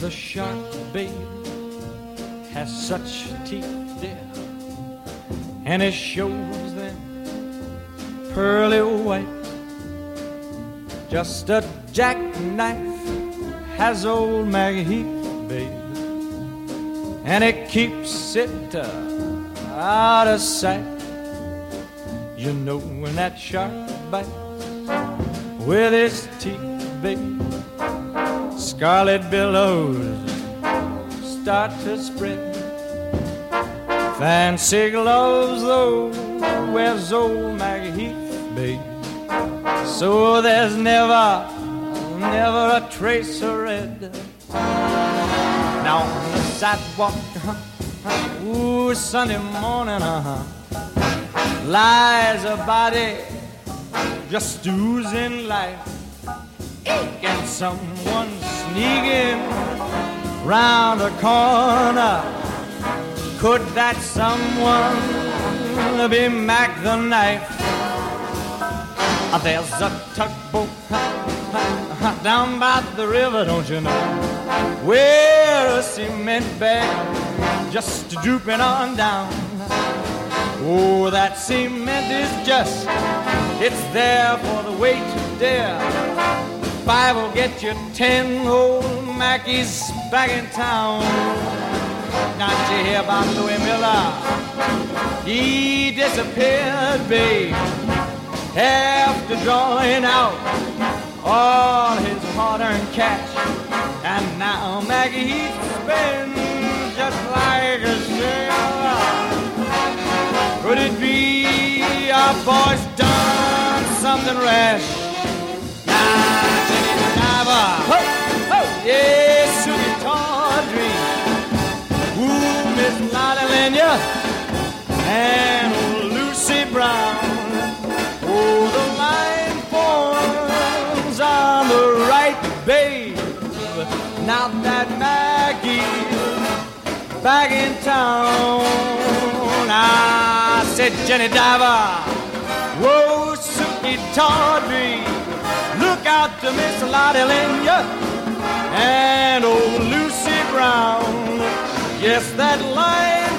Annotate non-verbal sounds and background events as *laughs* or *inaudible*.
the shark, babe, has such teeth, dear, and it shows them pearly white. Just a jackknife has old Macheath, babe, and it keeps it uh, out of sight. You know when that shark bites with its teeth, babe, scarlet billows start to spread. Fancy gloves, though, wears old Macheath. So there's never, never a trace of red. Now on the sidewalk, uh-huh, ooh, Sunday morning, uh huh, lies a body just oozing life. And someone sneaking round the corner. Could that someone be Mack the knife? Uh, There's a tugboat *laughs* down by the river, don't you know? Where a cement bag just drooping on down. Oh, that cement is just, it's there for the weight to dare. Five will get you ten old Mackies back in town. Not you hear about Louis Miller? He disappeared, babe after drawing out all his hard-earned cash. And now Macheath spends just like a sailor. Could it be our boy's done something rash? And Lucy Brown. Oh, the line forms on the right, babe. Now that Mackie's back in town. I said, Jenny Diver, whoa, Sukey Tawdry, look out to Miss Lotte Lenya and old Lucy Brown. Yes, that line